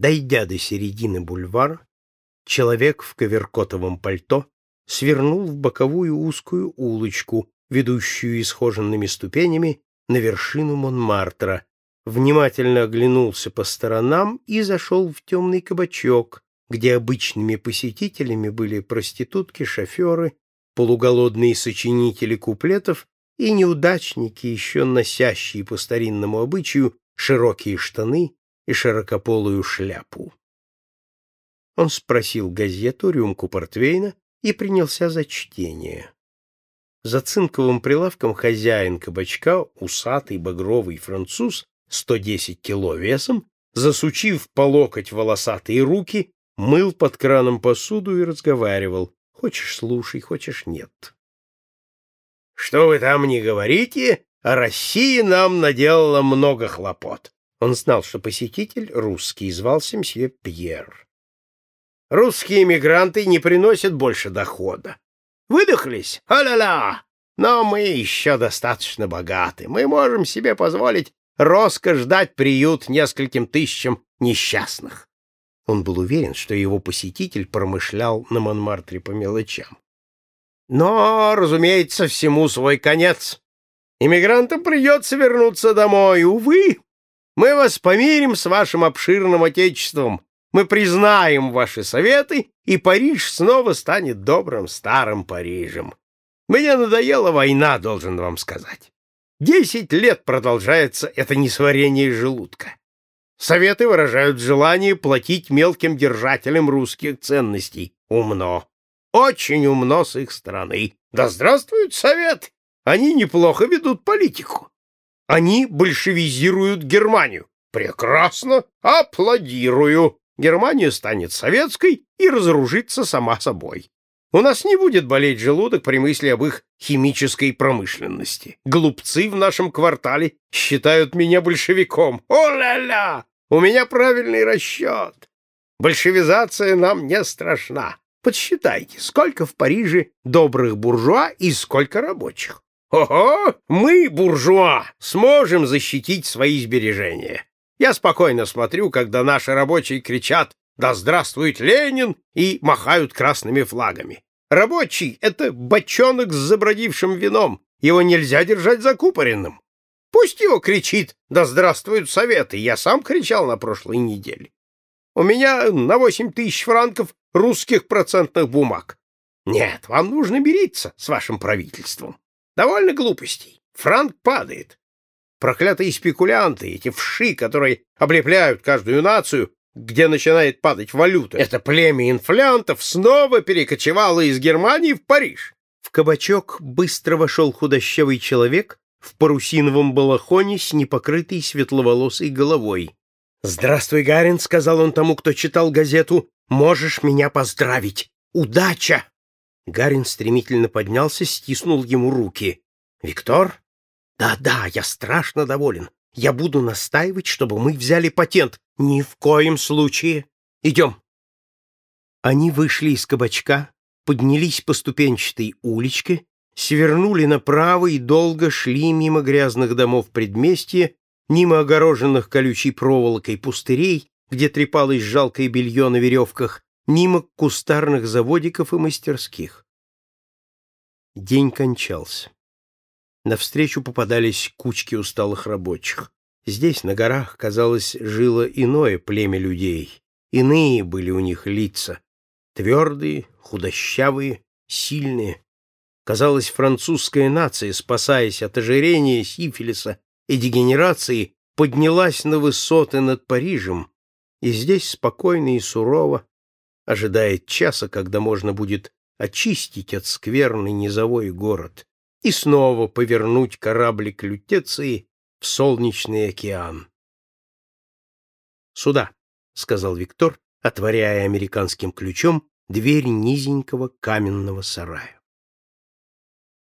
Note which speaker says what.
Speaker 1: Дойдя до середины бульвара, человек в коверкотовом пальто свернул в боковую узкую улочку, ведущую исхоженными ступенями на вершину Монмартра, внимательно оглянулся по сторонам и зашел в темный кабачок, где обычными посетителями были проститутки, шоферы, полуголодные сочинители куплетов и неудачники, еще носящие по старинному обычаю широкие штаны и широкополую шляпу. Он спросил газету, рюмку портвейна и принялся за чтение. За цинковым прилавком хозяин кабачка, усатый багровый француз, 110 кило весом, засучив по локоть волосатые руки, мыл под краном посуду и разговаривал. Хочешь — слушай, хочешь — нет. «Что вы там не говорите, а Россия нам наделала много хлопот». Он знал, что посетитель русский, звался мсье Пьер. «Русские эмигранты не приносят больше дохода. Выдохлись? А-ля-ля! Но мы еще достаточно богаты. Мы можем себе позволить роскошь дать приют нескольким тысячам несчастных. Он был уверен, что его посетитель промышлял на Монмартре по мелочам. Но, разумеется, всему свой конец. Иммигрантам придется вернуться домой. Увы, мы вас помирим с вашим обширным отечеством. Мы признаем ваши советы, и Париж снова станет добрым старым Парижем. Мне надоела война, должен вам сказать. Десять лет продолжается это несварение желудка. Советы выражают желание платить мелким держателям русских ценностей. Умно. Очень умно с их стороны. Да здравствуют советы! Они неплохо ведут политику. Они большевизируют Германию. Прекрасно. Аплодирую. Германия станет советской и разоружится сама собой. У нас не будет болеть желудок при мысли об их химической промышленности. Глупцы в нашем квартале считают меня большевиком. О-ля-ля! У меня правильный расчет. Большевизация нам не страшна. Подсчитайте, сколько в Париже добрых буржуа и сколько рабочих. Ого! Мы, буржуа, сможем защитить свои сбережения. Я спокойно смотрю, когда наши рабочие кричат «Да здравствует Ленин!» и махают красными флагами. Рабочий — это бочонок с забродившим вином. Его нельзя держать закупоренным. Пусть его кричит «Да здравствуют советы!» Я сам кричал на прошлой неделе. У меня на восемь тысяч франков русских процентных бумаг. Нет, вам нужно мириться с вашим правительством. Довольно глупостей. Франк падает. Проклятые спекулянты, эти вши, которые облепляют каждую нацию, где начинает падать валюта. Это племя инфлянтов снова перекочевало из Германии в Париж. В кабачок быстро вошел худощавый человек в парусиновом балахоне с непокрытой светловолосой головой. «Здравствуй, Гарин», — сказал он тому, кто читал газету. «Можешь меня поздравить! Удача!» Гарин стремительно поднялся, стиснул ему руки. «Виктор?» «Да-да, я страшно доволен. Я буду настаивать, чтобы мы взяли патент. Ни в коем случае. Идем!» Они вышли из кабачка, поднялись по ступенчатой уличке, свернули направо и долго шли мимо грязных домов предместья, мимо огороженных колючей проволокой пустырей, где трепалось жалкое белье на веревках, мимо кустарных заводиков и мастерских. День кончался. Навстречу попадались кучки усталых рабочих. Здесь, на горах, казалось, жило иное племя людей. Иные были у них лица. Твердые, худощавые, сильные. Казалось, французская нация, спасаясь от ожирения, сифилиса и дегенерации, поднялась на высоты над Парижем, и здесь спокойно и сурово ожидает часа, когда можно будет очистить от скверный низовой город и снова повернуть кораблик Лютеции в солнечный океан. «Сюда», — сказал Виктор, отворяя американским ключом дверь низенького каменного сарая.